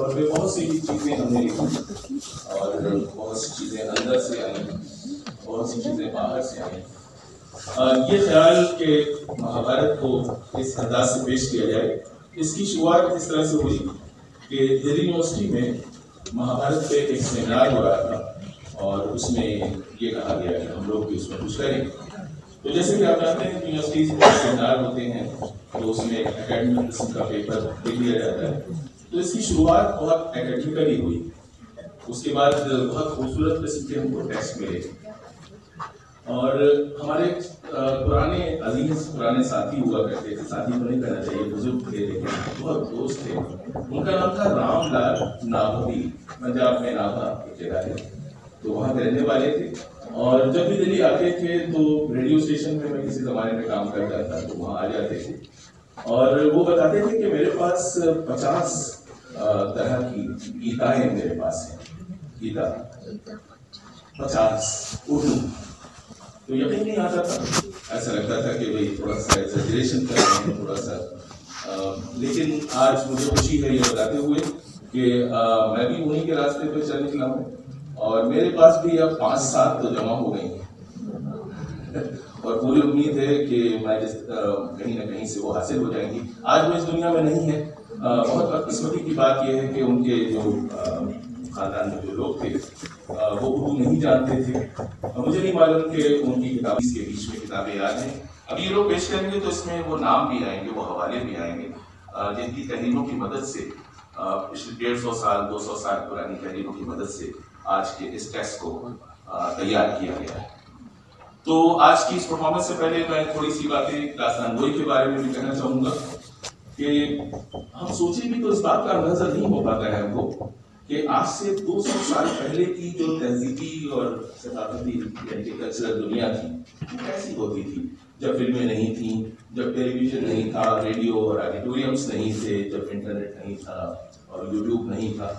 طور پہ بہت سی چیزیں ہم نے لکھی۔ اور بہت سی چیزیں اندر سے آئیں، بہت سی چیزیں باہر سے آئیں۔ یہ خیال کہ مہابھارت کو اس انداز سے پیش کیا جائے، اس کی شروعات اس طرح سے ہوئی کہ دہلی یونیورسٹی میں مہابھارت پہ ایک سیمینار ہو رہا تھا اور اس میں یہ کہا گیا کہ ہم لوگ بھی اس میں کچھ کریں۔ تو جیسے کہ آپ جانتے ہیں یونیورسٹیز میں سیمینار ہوتے ہیں تو اس میں اکیڈمک قسم کا پیپر لکھ لیا جاتا ہے۔ تو اس کی شروعات بہت اکیڈمیکلی ہوئی۔ اس کے بعد بہت خوبصورت قسم کے ہم کو ٹیسٹ ملے۔ اور ہمارے پرانے عزیز، پرانے ساتھی ہوا کرتے تھے۔ ساتھی تو نہیں کہنا چاہیے، بزرگ تھے لیکن بہت دوست تھے۔ ان کا نام تھا رام لال نابھوی پنجاب میں نابھا جگہ ہے تو وہاں کے رہنے والے تھے۔ اور جب بھی دلی آتے تھے تو ریڈیو اسٹیشن میں میں کسی زمانے میں کام کرتا تھا، تو وہاں آ جاتے تھے۔ اور وہ بتاتے تھے کہ میرے پاس پچاس طرح کی گیتائیں میرے پاس ہیں گیتا پچاس اردو تو یقین نہیں آتا تھا ایسا لگتا تھا کہ بھائی تھوڑا سا ایگزیجریشن کر رہے ہیں تھوڑا سا لیکن آج مجھے خوشی ہے یہ بتاتے ہوئے کہ میں بھی انہیں کے راستے پہ چل نکلا ہوں اور میرے پاس بھی اب پانچ سات تو جمع ہو گئی ہیں اور پوری امید ہے کہ میں جس کہیں نہ کہیں سے وہ حاصل ہو جائیں گی آج وہ اس دنیا میں نہیں ہے بہت بدقسمتی کی بات یہ ہے کہ ان کے جو خاندان میں جو لوگ تھے وہ اردو نہیں جانتے تھے۔ مجھے نہیں معلوم کہ ان کی کتاب اس کے بیچ میں کتابیں یاد ہیں۔ اب یہ لوگ پیش کریں گے تو اس میں وہ نام بھی آئیں گے، وہ حوالے بھی آئیں گے جن کی تحریروں کی مدد سے پچھلے ڈیڑھ سو سال، دو سو سال پرانی تحریروں کی مدد سے آج کے اس ٹیسٹ کو تیار کیا گیا ہے۔ تو آج کی اس پرفارمنس سے پہلے میں تھوڑی سی باتیں داستان گوئی کے بارے میں بھی کہنا چاہوں گا۔ کہ ہم سوچیں بھی تو اس بات کا اندازہ نہیں ہو پاتا ہے ہم کو کہ آج سے دو سو سال پہلے کی جو تہذیبی اور ثقافتی یعنی کہ کلچرل دنیا تھی، وہ کیسی ہوتی تھی؟ جب فلمیں نہیں تھیں، جب ٹیلی ویژن نہیں تھا، ریڈیو اور آڈیٹوریمس نہیں تھے، جب انٹرنیٹ نہیں تھا اور یوٹیوب نہیں تھا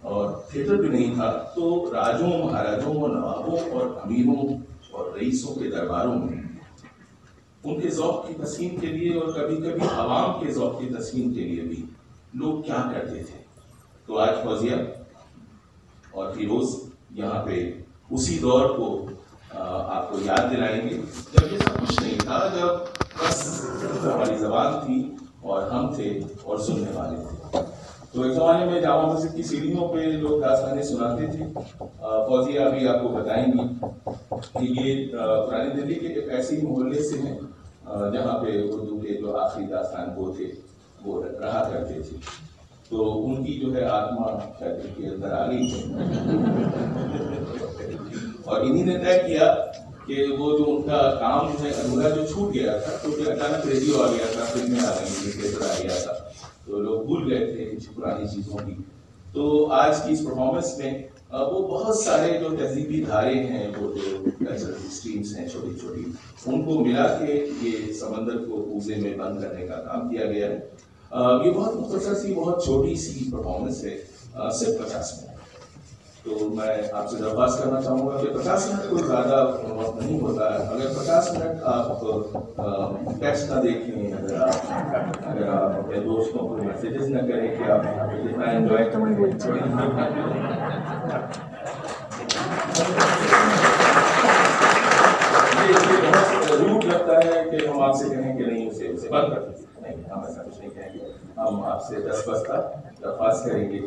اور تھیٹر بھی نہیں تھا، تو راجوں، مہاراجوں اور نوابوں اور امیروں اور رئیسوں کے درباروں میں ان کے ذوق کی تسکین کے لیے اور کبھی کبھی عوام کے ذوق کی تسلیم کے لیے بھی۔ لوگ کیا کرتے تھے؟ تو آج فوزیہ اور فیروز یہاں پہ اسی دور کو آپ کو یاد دلائیں گے۔ جب یہ سب کچھ نہیں تھا، جب بس ہماری زبان تھی اور ہم تھے اور سننے والے تھے۔ تو ایک زمانے میں جامع مسجد کی سیڑھیوں پہ لوگ داستانیں سناتے تھے۔ فوزیہ ابھی آپ کو بتائیں گی کہ یہ پرانی دلی کے ایک ایسے ہی محلے سے ہیں جہاں پہ اردو کے جو آخری داستان وہ تھے، وہ رہا کرتے تھے۔ تو ان کی جو ہے آتما شاید کے اندر آ گئی اور انہی نے طے کیا کہ وہ جو ان کا کام جو ہے ادھورا جو چھوٹ گیا تھا، تو اچانک ریڈیو آ گیا تھا، فلمیں آ گئی تھیٹر آ گیا تھا۔ تو لوگ بھول گئے تھے کچھ پرانی چیزوں کی۔ تو آج کی اس پرفارمنس میں وہ بہت سارے جو تہذیبی دھارے ہیں، وہ جو کلچرل اسٹریمس ہیں چھوٹی چھوٹی ان کو ملا کے یہ سمندر کو پوزے میں بند کرنے کا کام کیا گیا۔ ہے یہ بہت مختصر سی، بہت چھوٹی سی پرفارمنس ہے صرف پچاس منٹ۔ تو میں آپ سے درخواست کرنا چاہوں گا کہ پچاس منٹ کوئی زیادہ وقت نہیں ہوتا ہے۔ اگر پچاس منٹ آپ ٹیکسٹ نہ دیکھیں اگر آپ اگر آپ اپنے دوستوں کو میسیجز نہ کریں کہ آپ کتنا انجوائے روٹ لگتا ہے کہ ہم آپ سے کہیں کہ نہیں اسے اسے بند کر نہیں ہم ایسا کچھ نہیں کہیں گے۔ ہم آپ سے دس بستہ درخواست کریں گے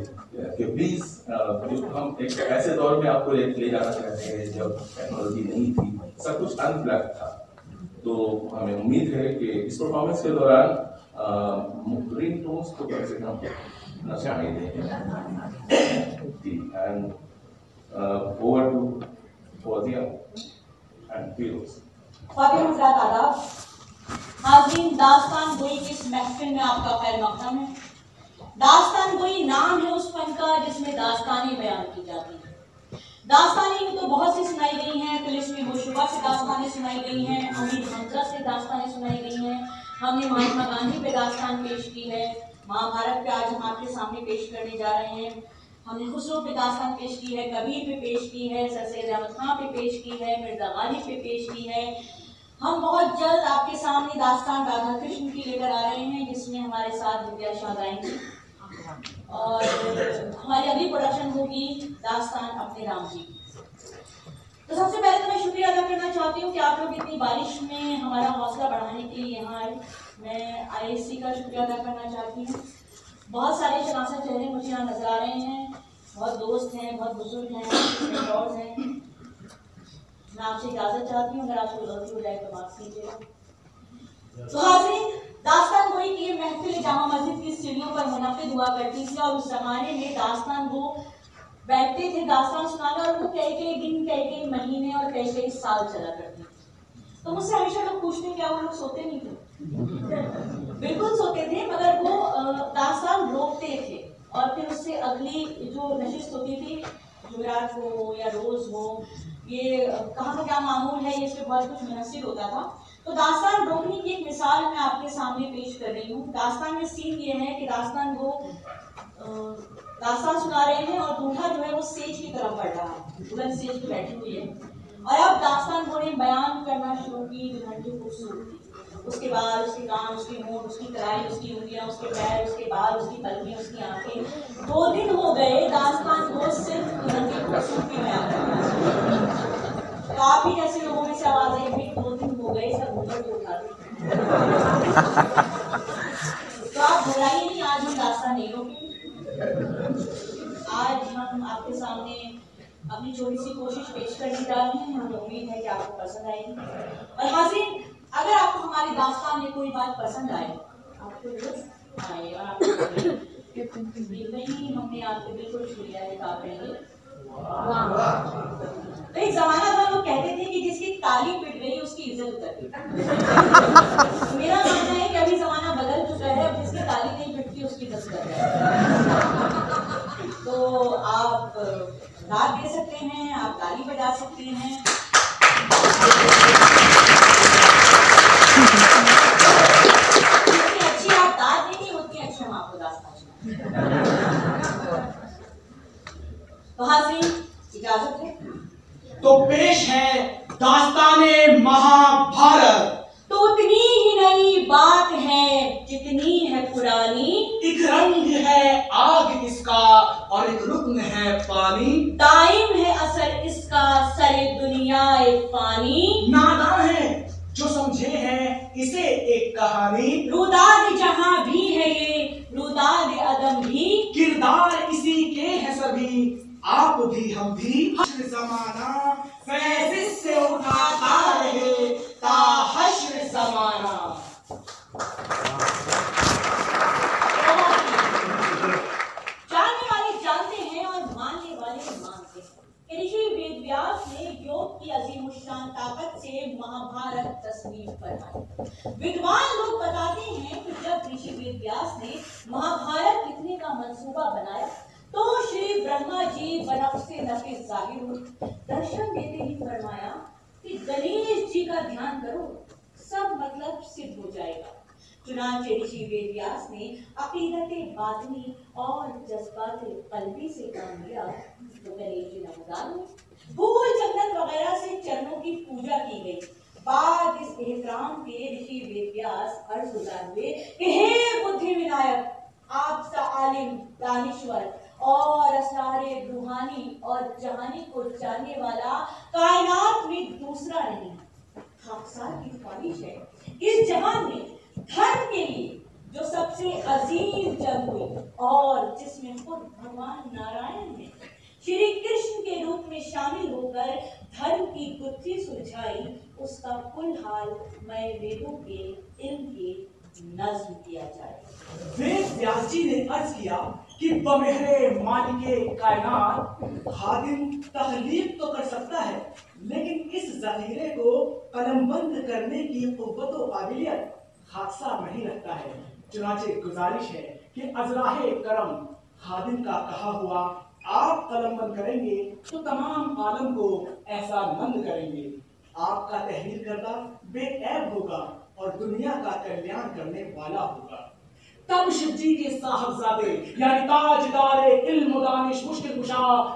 کہ پلیز uh, ہم ایک ایسے دور میں آپ کو لے جانا چاہتے ہیں جب ٹیکنالوجی نہیں تھی، سب کچھ ان پلگ تھا۔ تو ہمیں امید ہے کہ اس پرفارمنس کے دوران uh, رنگ ٹونس کو کم سے کم نہ سنائی دیں گے and over to Fauzia and Feroz Fateh حضرات آداب، حاضرین داستان گوئی کی اس محفل میں آپ کا خیر مقدم ہے؟ داستان گوئی نام ہے اس فن کا جس میں داستانیں بیان کی جاتی ہیں داستانیں تو بہت سی سنائی گئی ہیں پولیس میں مشبہ سے داستانیں سنائی گئی ہیں، امیر حمزہ سے داستانیں سنائی گئی ہیں۔ ہم نے مہاتما گاندھی پہ داستان پیش کی ہے مہا بھارت پہ آج ہم آپ کے سامنے پیش کرنے جا رہے ہیں۔ ہم نے خسرو پہ داستان پیش کی ہے، کبیر پہ پیش کی ہے سر سید احمد خان پہ پیش کی ہے، مرزا غالب پہ پیش کی ہے۔ ہم بہت جلد آپ کے سامنے داستان رادھا کرشن کی لے کر آ رہے ہیں، جس میں ہمارے ساتھ ودیا شاہ گائیں گی اور ہماری اگلی پروڈکشن ہوگی داستان اپنے رام جی تو سب سے پہلے تو میں شکریہ ادا کرنا چاہتی ہوں کہ آپ لوگ اتنی بارش میں ہمارا حوصلہ بڑھانے کے لیے یہاں آئے۔ میں آئی ایس سی کا شکریہ ادا کرنا چاہتی ہوں۔ بہت سارے شناسہ چہرے مجھے یہاں نظر آ رہے ہیں۔ بہت دوست ہیں، بہت بزرگ ہیں مینٹورز ہیں۔ میں آپ سے اجازت چاہتی ہوں، اگر آپ کو غلطی ہو جائے تو معاف کیجیے۔ تو حاضرین داستان گوئی کی یہ محفل جامع مسجد کی سیڑھیوں پر منعقد ہوا کرتی تھی اور اس زمانے میں داستان گو بیٹھتے تھے، داستان سنانا اور وہ کئی کئی دن کئی کئی مہینے اور کئی کئی سال چلا کرتے تو مجھ سے ہمیشہ لوگ پوچھتے کیا وہ لوگ سوتے نہیں تھے؟ بالکل سوتے تھے، مگر وہ داستان روکتے تھے۔ اور پھر اس سے اگلی جو نشست ہوتی تھی، جمعرات ہو یا روز ہو، یہ کہاں کا کیا معمول ہے، یہ اس پہ بہت کچھ منحصر ہوتا تھا۔ تو داستان روکنے کی ایک مثال میں آپ کے سامنے پیش کر رہی ہوں۔ داستان میں سین یہ ہے کہ داستان وہ داستان سنا رہے ہیں اور دوٹھا جو ہے وہ سیج کی طرف بڑھ رہا ہے۔ دلہن سیج پہ بیٹھی ہوئی ہے۔ اور اب داستان وہ نے بیان کرنا شروع کی دلہن کی خوبصورتی اس کے بعد اس کے کان، اس کی مونٹ اس کی کڑائی اس کی انگلیاں، اس کے پیر، اس کے بال، اس کی پلکیاں اس کی آنکھیں۔ دو دن ہو گئے، داستان وہ صرف دلہن کی خوبصورتی میں آ رہا تو آپ بھی جیسے لوگوں میں سے آواز آئی بھی دو دن ہو گئے سب گھر کو اٹھا دیں تو آپ گھبرائیے نہیں، آج ہم راستہ نہیں روکیں آج ہم آپ کے سامنے اپنی چھوٹی سی کوشش پیش کرنے جا رہے ہیں۔ ہمیں امید ہے کہ آپ کو پسند آئے گی۔ اور حاضرین، اگر آپ کو ہماری داستان میں کوئی بات پسند آئے، آپ کو آئے اور آپ کو نہیں، ہم نے آپ کو بالکل چھو لیا ہے آپ گے ایک زمانہ تھا، لوگ کہتے تھے کہ جس کی تالی پٹ گئی، اس کی عزت اتر گئی۔ میرا ماننا ہے کہ ابھی زمانہ بدل چکا ہے، اب جس کی تالی نہیں پٹتی، اس کی عزت کر تو آپ داد دے سکتے ہیں، آپ تالی بجا سکتے ہیں۔ اچھی آپ داد دیں گے اتنی اچھی ہم آپ کو داستان تو حاضرین اجازت ہے؟ تو پیش ہے داستان مہابھارت۔ تو اتنی ہی نئی بات ہے جتنی ہے پرانی۔ ایک رنگ ہے آگ اس کا اور ایک رکن ہے پانی۔ دائم ہے اثر اس کا سر دنیا فانی۔ ناداں ہے جو سمجھے ہیں اسے ایک کہانی۔ روداد جہاں بھی ہے یہ روداد عدم بھی کردار اسی کے ہے سبھی آپ بھی ہم بھی زمانہ فیض سے اٹھاتا رہے تا حشر زمانہ جاننے والے جانتے ہیں اور ماننے والے مانتے ہیں کہ رشی وید ویاس نے یوگ کی عظیم الشان طاقت سے مہابھارت تصویر فرمائی ودوان لوگ بتاتے ہیں کہ جب رشی وید ویاس نے مہابھارت لکھنے کا منصوبہ بنایا تو شری برہما جی بنفس نفس ظاہر ہوئی درشن دیتے ہی فرمایا کہ گنیش جی کا دھیان کرو سب مطلب صرف ہو جائے گا۔ چنانچہ رشی وید نے عقیدت باطنی اور جذبات قلبی سے کام لیا۔ تو گنیش جی نمودار ہوئے پھول جنت وغیرہ سے چرنوں کی پوجا کی گئی۔ بعد اس احترام کے رشی وید عرض گزار ہوئے کہ ہے بدھی ونائک آپ سا عالم، دانشور اور اسرار روحانی اور جہانی کو جاننے والا کائنات میں دوسرا نہیں۔ خاکسار کی خواہش ہے اس جہان میں، دھرم کے لیے جو سب سے عظیم جنگ ہوئی اور جس میں خود بھگوان نارائن نے شری کرشن کے روپ میں شامل ہو کر دھرم کی گتھی سلجھائی، اس کا کل حال میں ویدوں کے علم کے نظم کیا جائے۔ وید ویاس جی نے عرض کیا کہ بمہر مالک کائنات خادم تخلیق تو کر سکتا ہے، لیکن اس ذخیرے کو قلم بند کرنے کی قوت و قابلیت خاصہ نہیں رکھتا ہے۔ چنانچہ گزارش ہے کہ ازراہ کرم خادم کا کہا ہوا، آپ قلم بند کریں گے تو تمام عالم کو احسان مند کریں گے۔ آپ کا تحریر کردہ بے عیب ہوگا اور دنیا کا کلیان کرنے والا ہوگا۔ تب شیو جی کے صاحبزادے یعنی تاجدار علم و دانش مشکل کشا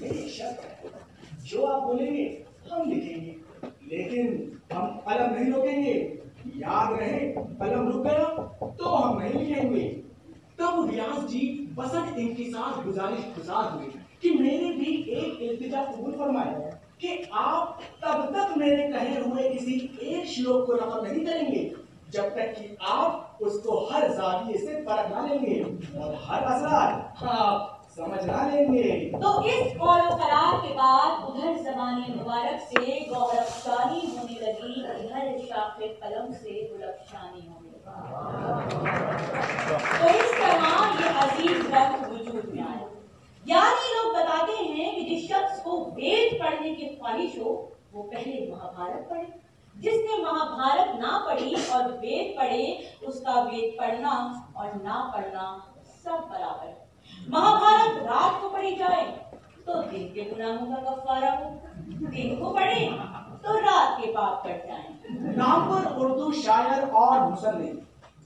میری شرط ہے۔ جو آپ بولیں گے، ہم لکھیں گے۔ لیکن ہم قلم نہیں روکیں گے۔ یاد رہے، قلم رک گیا تو ہم نہیں لکھیں گے۔ تب ریاض جی بسٹ انکسار، گزارش گزار ہوئے کہ میرے بھی ایک التجا قبول فرمائے کہ آپ تب تک میرے کہے ہوئے کسی ایک شلوک کو نقل نہیں کریں گے۔ جب تک کہ آپ اس کو ہر زاویے سے پرکھ نہ لیں گے اور ہر اثرات آپ سمجھ نہ لیں گے۔ تو اس قول و قرار کے بعد ادھر زبان مبارک سے گور افشانی ہونے لگی، ادھر شاخ قلم سے گل افشانی ہونے لگی۔ تو اس طرح یہ عزیز وقت وجود میں آیا۔ یعنی لوگ بتاتے ہیں کہ جس شخص کو وید پڑھنے کی خواہش ہو، وہ پہلے مہابھارت پڑھے۔ جس نے مہابھارت نہ پڑھی اور وید پڑھے، اس کا وید پڑھنا اور نہ پڑھنا سب برابر۔ ہے مہابھارت رات کو پڑھی جائے تو دن کے گناہوں کا کفارہ ہو، دن کو پڑھے تو رات کے پاپ کٹ جائیں۔ نام اردو شاعر اور مصنف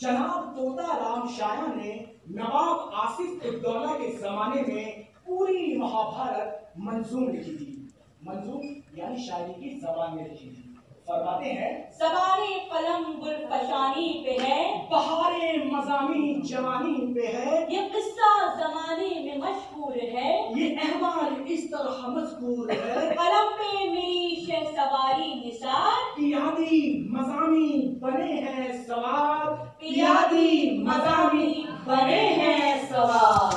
جناب توتا رام شاہ نے نواب آصف الدولہ کے زمانے میں پوری مہابھارت منظوم لکھی تھی۔ منظوم یعنی شاعری کی زبان میں لکھی تھی۔ فرماتے ہیں زبان قلم گل فشانی پہ ہے۔ بہار مضامین جوانی پہ ہے۔ یہ قصہ زمانے میں مشہور ہے۔ یہ احوال اس طرح مذکور ہے۔ قلم پہ میری شہ سواری نثار۔ پیادی مضامین بنے ہیں سوار۔ پیادی مضامین بنے ہیں سوار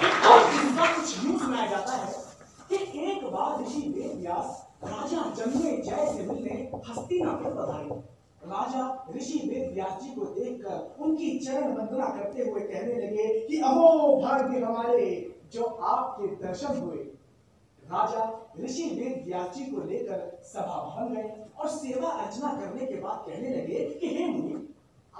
ایک اور قصہ کچھ یوں سنایا جاتا ہے کہ ایک بار رشی وید ویاس راجا جنمے جے سے ملنے ہستی ناپور پدھارے راجا رشی وید ویاس جی کو دیکھ کر ان کی چرن وندنا کرتے ہوئے کہنے لگے کہ اہو بھاگیہ ہمارے جو آپ کے درشن ہوئے راجا رشی وید ویاس جی کو لے کر سبھا بھون گئے اور سیوا ارچنا کرنے کے بعد کہنے لگے کہ ہے منی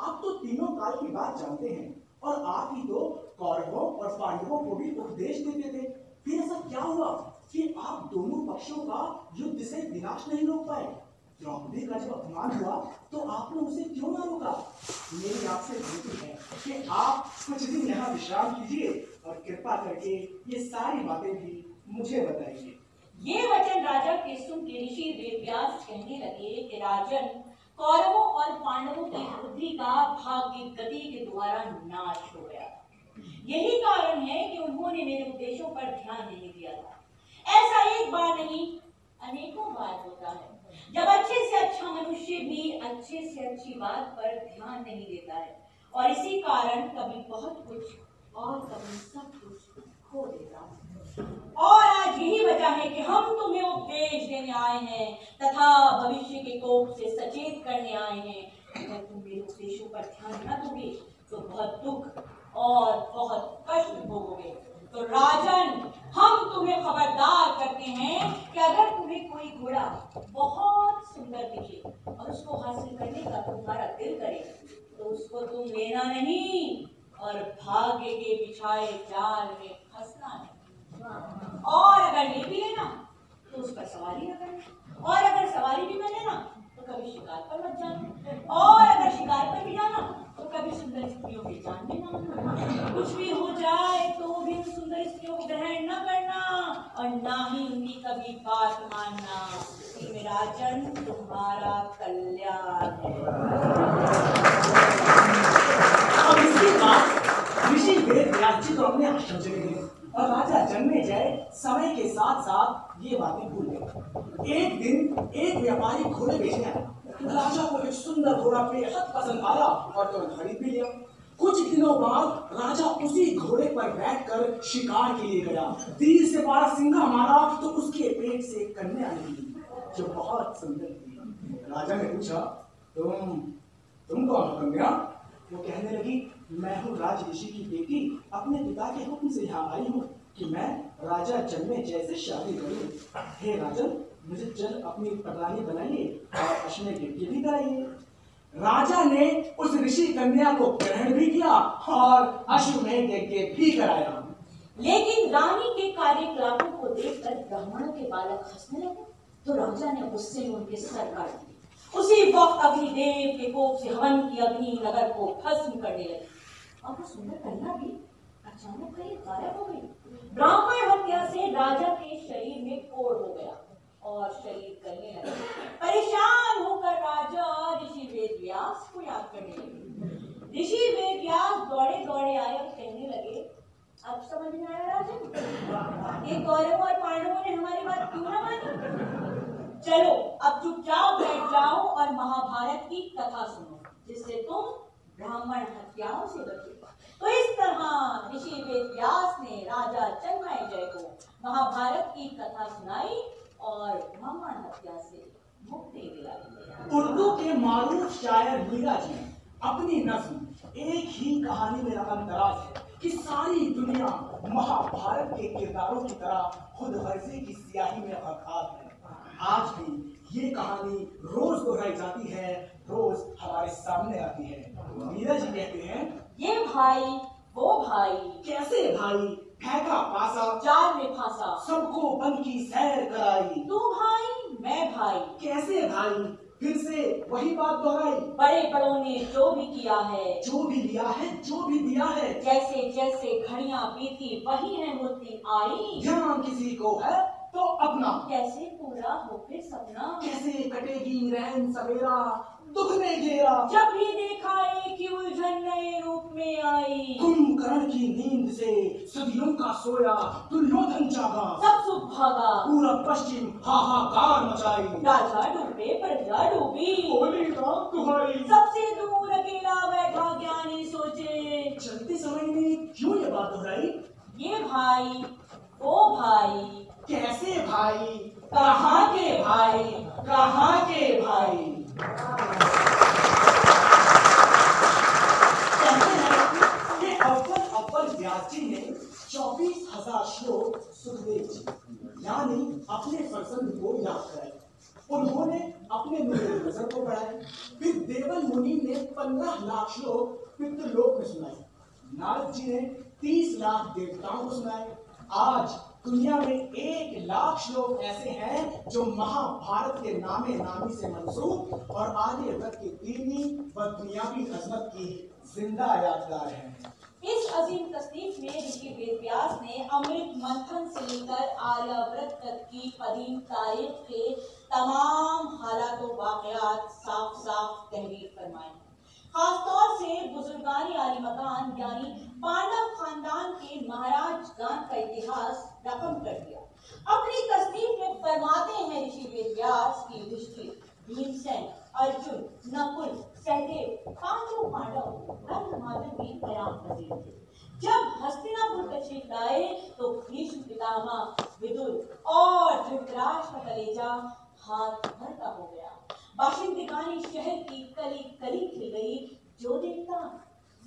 آپ تو تینوں کال کی بات جانتے ہیں اور آپ ہی تو کوروں اور پانڈووں کو بھی اپدیش دیتے تھے پھر ایسا کیا ہوا کہ آپ دونوں پکشوں کا یدھ سے نراش نہیں روک پائے۔ درپدی کا جب اپمان ہوا تو آپ نے اسے کیوں نہ روکا؟ میری آپ سے بنتی ہے کہ آپ کچھ دن یہاں وشرام کیجیے اور کرپا کر کے یہ ساری باتیں بھی مجھے بتائیے۔ یہ وچن راجا کیسم کے رشی وید ویاس کہنے لگے کہ راجن کوروں اور پانڈووں کی بدھی کا بھاگی گتی کے دوارا ناش ہو گیا۔ یہی کارن ہے کہ انہوں نے میرے اپدیشوں پر دھیان نہیں دیا تھا۔ ایسا ایک بار نہیں، انیکوں بار ہوتا ہے۔ جب اچھے سے اچھا منشیہ بھی اچھے سے اچھی بات پر دھیان نہیں دیتا ہے، اور اسی کارن کبھی بہت کچھ اور کبھی سب کچھ کھو دیتا ہے۔ اور آج یہی وجہ ہے کہ ہم تمہیں اپدیش دینے آئے ہیں، تتھا بھوشیہ کے کوپ سے سچیت کرنے آئے ہیں۔ اگر تم میرے اپدیشوں پر دھیان نہ دو گے تو بہت دکھ اور بہت کشٹ بھوگو گے تو راجن، ہم تمہیں خبردار کرتے ہیں کہ اگر تمہیں کوئی گھوڑا بہت سندر دکھے اور اس کو حاصل کرنے کا تمہارا دل کرے، تو اس کو تم لینا نہیں اور بھاگے کے بچھائے جال میں پھنسنا نہیں۔ اور اگر لے بھی لینا، تو اس پر سواری نہ کرنا۔ اور اگر سواری بھی نہ لینا کبھی شکار پر مت جانا۔ اور اگر شکار پر بھی جانا تو کبھی سندر استریوں کی جان بھی نہ کچھ بھی ہو جائے تو بھی سندر استریوں کو گرہن نہ کرنا۔ اور نہ ہی ان کی کبھی بات ماننا۔ میرا جن تمہارا کلیان ہے۔ اب اس کے بعد رشی وید ویاس جی تو اپنے آشرم چلے گئے اور راجا جنمے جائے، سمے کے ساتھ ساتھ یہ باتیں بھول گئے۔ ایک دن ایک ویاپاری گھوڑے بیچنے آیا راجا کو ایک سندر گھوڑا بے حد پسند آیا اور تو خرید بھی لیا۔ کچھ دنوں بعد راجا اسی گھوڑے پر بیٹھ کر شکار کے لیے گیا۔ تیر سے بارہ سنگا مارا تو اس کے پیٹ سے کنیا نکلی جو بہت سندر تھی۔ راجا نے پوچھا، تم تم کون ہو کنیا وہ کہنے لگی میں ہوں راج رشی کی بیٹی، اپنے پتا کے حکم سے یہاں آئی ہوں کہ میں راجا جنمے جیسے شادی کروں ہے راجن مجھے جلد اپنی پرانی بنائیے اور اشنے گٹی بھی کرائیے۔ راجا نے اس رشی کنیا کو گرہن بھی کیا اور اشو میں بھی کرایا۔ لیکن رانی کے کاریہ کلاپوں کو دیکھ کر برہمنوں کے بالک ہنسنے لگے۔ تو راجا نے غصے میں ان کے سر کاٹ دیے۔ اسی وقت اگنی دیو کے کوپ سے ہون کی اگنی نگر کو بھسم کرنے لگی اور وہ سندر کنیا بھی اچانک کہیں غائب ہو گئی۔ براہمن ہتیا سے راجا کے شریر میں کوڑ ہو گیا اور شریک کرنے لگے پریشان ہو کر راجا رشی وید ویاس کو یاد کرنے لگے۔ رشی وید ویاس دوڑے دوڑے آئے اور کہنے لگے، اب سمجھ میں آیا راجن یہ کورو اور پانڈووں نے ہماری بات کیوں نہ مانی؟ چلو، اب چپ چاپ بیٹھ جاؤ اور مہا بھارت کی کتھا سنو، جس سے تم براہمن ہتیاؤں سے بچے تو اس طرح رشی وید ویاس نے راجا چنمائے جے کو مہا بھارت کی کتھا سنائی اور براہمن ہتیا سے مکتی دلائی اردو کے معروف شاعر میرا جی اپنی نظم، ایک ہی کہانی میں رقم دراز ہے کہ ساری دنیا مہا بھارت کے کرداروں کی طرح خود غرضی کی سیاہی میں غرقاب ہے۔ آج بھی یہ کہانی روز دہرائی جاتی ہے، روز ہمارے سامنے آتی ہے۔ میرا جی کہتے ہیں یہ بھائی وہ بھائی۔ کیسے بھائی؟ پھینکا پاسا جال میں پھانسا۔ سب کو بن کی سیر کرائی۔ تو بھائی میں بھائی۔ کیسے بھائی؟ پھر سے وہی بات دہرائی۔ بڑے بڑوں نے جو بھی کیا ہے۔ جو بھی لیا ہے جو بھی دیا ہے۔ جیسے جیسے گھڑیاں بیتی وہی ہے ہوتی آئی دھیان کسی کو ہے تو اپنا۔ کیسے پورا ہو پھر سپنا؟ کیسے کٹے گی رہن سویرا؟ دکھ نے گھیرا۔ جب بھی دیکھا ایک ہی الجھن نئے روپ میں آئی۔ کرن کی نیند سے صدیوں کا سویا دریودھن جاگا۔ سب سکھ بھاگا۔ پورا پشچم ہاہاکار مچائی۔ راجا ڈوبے پرجا ڈوبی۔ بولی رات دہائی۔ سب سے دور اکیلا بیٹھا گیانی سوچے؟ چلتے سمے میں کیوں یہ بات دہرائی؟ یہ بھائی وہ بھائی۔ کیسے بھائی؟ کہاں کے بھائی؟ کہاں کے بھائی؟ کہتے ہیں کہ اول اول ویاس جی نے چوبیس ہزار شلوک سکھدیو جی یعنی اپنے فرزند کو یاد کرائے۔ انہوں نے اپنے نور نظر کو پڑھائے پھر دیول منی نے پندرہ لاکھ شلوک پتر لوک میں سنائے۔ نارد جی نے تیس لاکھ دیوتاؤں کو سنائے۔ آج دنیا میں ایک لاکھ شلوک ایسے ہیں جو مہا بھارت کے نامے نامی سے منسوب اور آگے تک کی دینی و دنیاوی عظمت کی زندہ یادگار ہیں۔ اس عظیم تصنیف میں رشی وید ویاس نے امرت منتھن سے لے کر آریہ ورت تک کی قدیم تاریخ کے تمام حالات و واقعات صاف صاف تحریر فرمائے۔ خاص طور سے بزرگانی عالی مکان یعنی پانڈو خاندان کے مہاراج گان کا اتہاس رقم کر دیا۔ اپنی تصنیف میں فرماتے ہیں رشی وید ویاس کی دشتی بھیم سین ارجن، نکل، سہدیو پانچوں پانڈو ہر زمانے میں قیام پذیر تھے۔ جب ہستینا پور تشریف لائے تو بھیشم پتاما ودر اور دھرتراش کا کلیجہ ہاتھ بھر کا ہو گیا۔ باشندگانی شہر کی کلی کلی کھل گئی، جو دیکھتا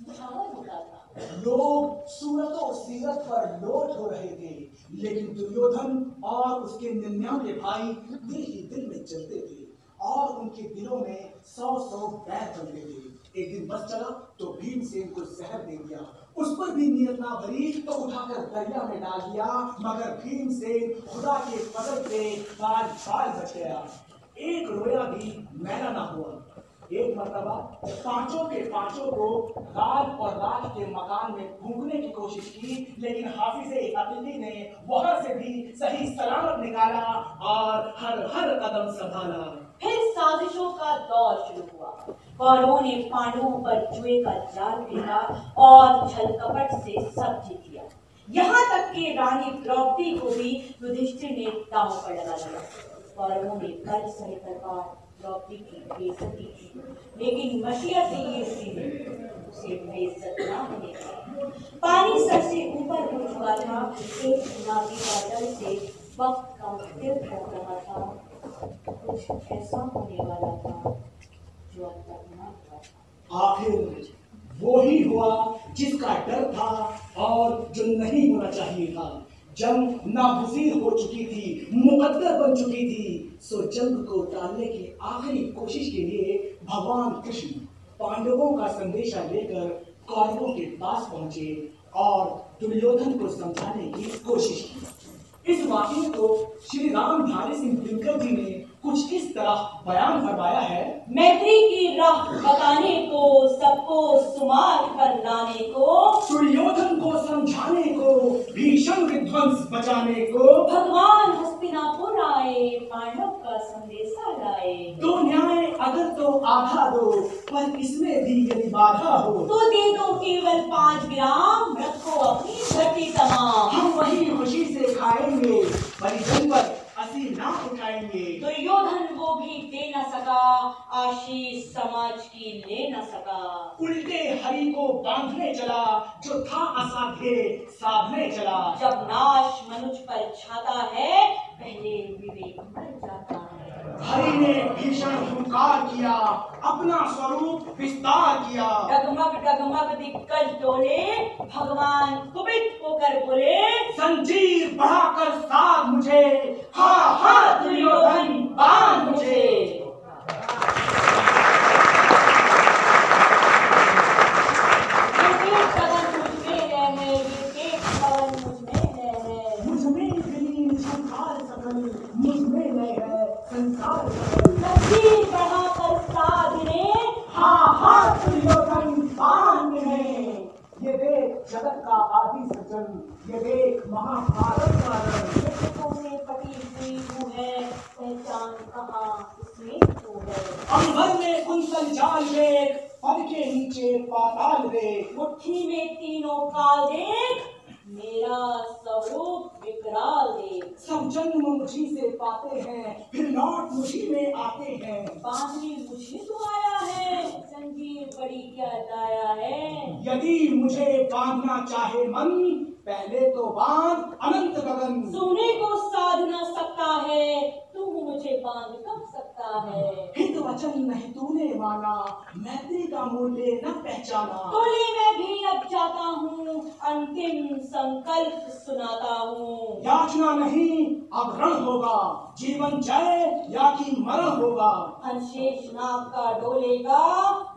مشاور ہوتا تھا۔ لوگ صورت و سیرت پر لوٹ ہو رہے تھے، لیکن دریودھن اور اس کے ننیانوے بھائی دل ہی دل میں چلتے تھے اور ان کے دلوں میں سو سو بیت بن گئے تھے۔ ایک دن بس چلا تو بھیم سین کو زہر دے دیا۔ اس پر بھی نیت نہ بھری تو اٹھا کر دریا میں ڈال دیا، مگر بھیم سین خدا کے فضل سے بال بال بچ گیا۔ ایک رویا بھی میلا نہ ہوا۔ ایک مرتبہ پانچوں کے پانچوں کو رات اور رات کے مکان میں گھومنے کی کوشش کی، لیکن حافظ حقیقی نے وہاں سے بھی صحیح سلامت نکالا اور ہر ہر قدم سنبھالا۔ پھر سازشوں کا دور شروع ہوا۔ کوروں نے پانڈوؤں پر جوئے کا جال پھیلا اور چھل کپٹ سے سب جیت لیا یہاں تک کہ رانی دروپدی کو بھی یدھشٹر نے داؤں پر لگا دیا۔ والوں نے کل سرکار دروپدی کی بیزتی کی۔ لیکن مشیا سے یہ شیر اسے بیزت نہ ہونے کا پانی سر سے اوپر ہو چکا تھا، ایک گلابی بادل سے وقت کا دل ہو رہا تھا۔ کچھ ایسا ہونے والا تھا جو اب تک نہ ہوا تھا۔ آخر وہی ہوا جس کا ڈر تھا اور جو نہیں ہونا چاہیے تھا۔ جنگ ناگزیر ہو چکی تھی، مقدر بن چکی تھی۔ سو جنگ کو ٹالنے کی آخری کوشش کے لیے بھگوان کرشن پانڈووں کا سندیشہ لے کر کوروں کے پاس پہنچے اور دریودھن کو سمجھانے کی کوشش کی۔ اس واقعے کو شری رام دھاری سنگھ دنکر جی نے کچھ اس طرح بیان فرمایا ہے میتری کی راہ بتانے کو سب کو سمار پر لانے کو سریودھن کو سمجھانے کو بھیشن ودھونس بچانے کو۔ بھگوان ہستینا پور آئے پانڈو کا سندیسہ لائے۔ دو نیائے اگر تو آدھا دو پر اس میں بھی یعنی بادھا ہو۔ تو دے دو کیول پانچ گرام رکھو اپنی گھٹی تمام۔ ہم وہی خوشی سے کھائیں گے بڑی جنگل ہنسی نہ اٹھائیں گے۔ تو یو دھن وہ بھی دے نہ سکا آشیش سماج کی لے نہ سکا الٹے ہری کو باندھنے چلا جو تھا آسا گھیرے سابنے چلا جب ناش منج پر چھاتا ہے پہلے وویک مر جاتا ہے ہری نے بھیشن ہنکار کیا اپنا سوروپ بستار کیا ڈگمگ ڈگمگ دکج ڈولے بھگوان کبت ہو کر بولے سنجیر بڑھا کر ساتھ مجھے ہاں ہاں دریو دھن باندھ مجھے جگت کا آدھی سجن یہ دیکھ مہا بھارت کا رنگ امبر میں کنسل جال دیکھ پن کے نیچے پاتال دیکھ مٹھی میں تینوں کا دیکھ۔ میرا سوروپ وکرال دے۔ سب جنگ مجھی سے پاتے ہیں پھر لوٹ مجھی میں آتے ہیں۔ باندھی مجھی تو آیا ہے سنجیر بڑی کیا لایا ہے۔ یدی مجھے باندھنا چاہے من پہلے تو باندھ انت گگن۔ سونے کو سادھنا سب محدود والا مہدی کا مولے نہ پہچانا۔ کلی میں بھی اب جاتا ہوں انتم سنکلپ سناتا ہوں۔ یاچنا نہیں اب رن ہوگا جیون جائے یا کی مرن ہوگا۔ انشیش ناگ کا ڈولے گا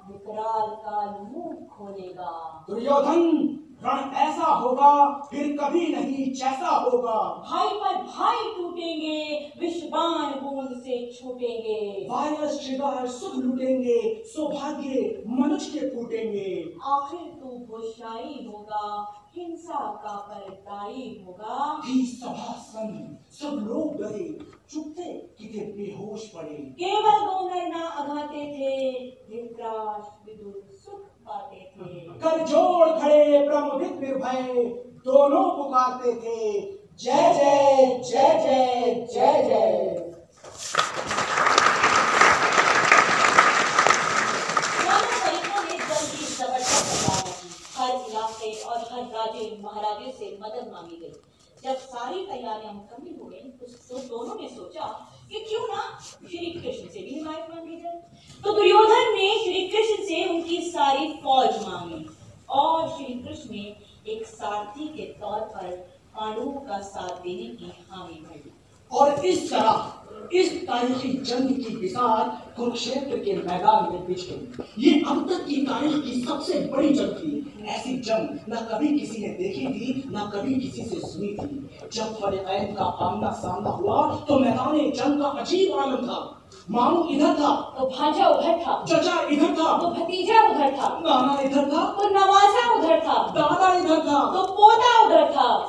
وکرال کا نمو کھولے گا۔ دریودھن رن ایسا ہوگا پھر کبھی نہیں جیسا ہوگا۔ بھائی پر بھائی ٹوٹیں گے وشبان بوند سے چھوٹیں گے۔ وائرس جگار سب لوٹیں گے سو بھاگے منج کے پھوٹیں گے۔ آخر تو بوشائی ہوگا ہنسا کا پرتائی ہوگا۔ ہی سبھا سن سب لوگ ڈرے چپتے کتے بے ہوش پڑے۔ کیول گونر نہ اگاتے تھے دھتراش بدر سکھ کر جوڑ کھڑے پرمودت بھائے دونوں پکارتے تھے جے جے جے جے جے جے ہر مہاراجے سے مدد مانگی گئی جب ساری تیاریاں مکمل ہو گئیں تو دونوں نے سوچا کہ کیوں نہ شری کرشن سے بھی حمایت مانگی جائے۔ تو دریودھن نے شری کرشن سے ان کی ساری فوج مانگی۔ اور شری کرشن نے ایک ساتھی کے طور پر پانڈو کا ساتھ دینے کی حامی بھری اور اس طرح اس تاریخی جنگ کی مثال کروکشیتر کے میدان میں پیش گئی۔ یہ اب تک کی تاریخ کی سب سے بڑی جنگ تھی۔ ایسی جنگ نہ کبھی کسی نے دیکھی تھی نہ کبھی کسی سے سنی تھی۔ جب فرقین کا آمنا سامنا ہوا تو میدان جنگ کا عجیب عالم تھا۔ مامو ادھر تھا۔ تو بھاجا ادھر تھا۔ چچا ادھر تھا۔ تو بھتیجا ادھر تھا۔ نانا ادھر تھا۔ تو نوازا ادھر تھا۔ دادا ادھر تھا۔ تو پوتا ادھر تھا۔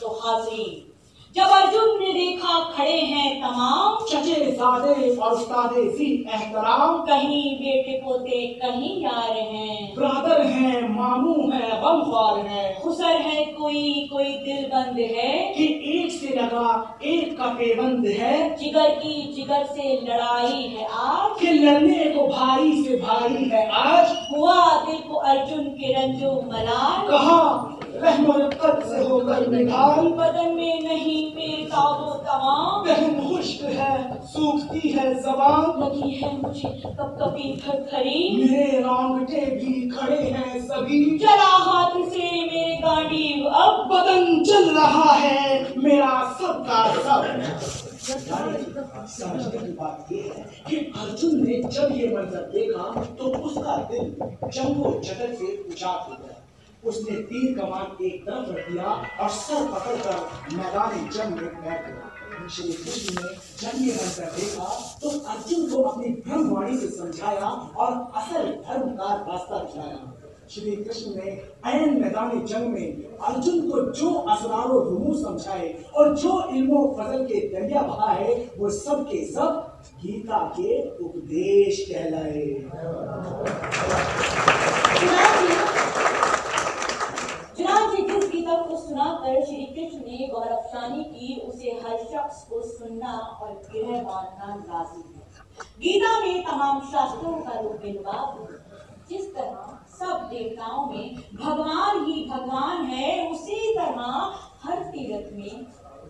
تو حاضرین جب ارجن نے دیکھا کھڑے ہیں تمام چچے سادے اور استاد سی احترام، کہیں بیٹے پوتے کہیں یار ہیں۔ برادر ہیں مامو ہیں غم خوار ہیں۔ خسر ہے کوئی کوئی دل بند ہے؟ کہ ایک سے لگا ایک کا پیوند ہے۔ جگر کی جگر سے لڑائی ہے آج۔ کہ لڑنے کو بھاری سے بھاری ہے آج۔ ہوا دل کو ارجن کے رنجو ملال۔ کہا رحمت قد سے ہو کر نکال۔ بدن میں نہیں پیتا وہ تمام۔ بہن خشک ہے سوکھتی ہے زبان۔ لگی ہے مجھے کب کبھی گھر کھڑی میرے رانگٹے بھی کھڑے ہیں سبھی۔ چلا ہاتھ سے میرے گاڑی اب۔ بدن چل رہا ہے میرا سب کا سب۔ سمجھنے کی بات یہ ہے کہ ارجن نے جب یہ منظر دیکھا تو اس کا دل جنگو جگت سے اجاگ ہو گیا اس نے تین کمان ایک طرف رکھ دیا اور سر پکڑ کر میدان جنگ میں بیٹھ گیا۔ شری کشن نے جنگ میں بن کر دیکھا تو ارجن کو اپنی دھرم واڑی سے سمجھایا اور اصل دھرم کا راستہ دکھایا۔ شری کرشن نے این میدان جنگ میں ارجن کو جو اسرار و رموز سمجھائے اور جو علم و فضل کے دریا بہا ہے، وہ سب کے سب گیتا کے اپدیش کہلائے۔ سنا کر شریکش نے غور افشانی کی اسے ہر شخص کو سننا اور گرہ باندھنا لازم ہے۔ گیتا میں تمام شاستروں کا روپ ہے۔ جس طرح سب دیوتاؤں میں بھگوان ہی بھگوان ہے، اسی طرح ہر تیرت میں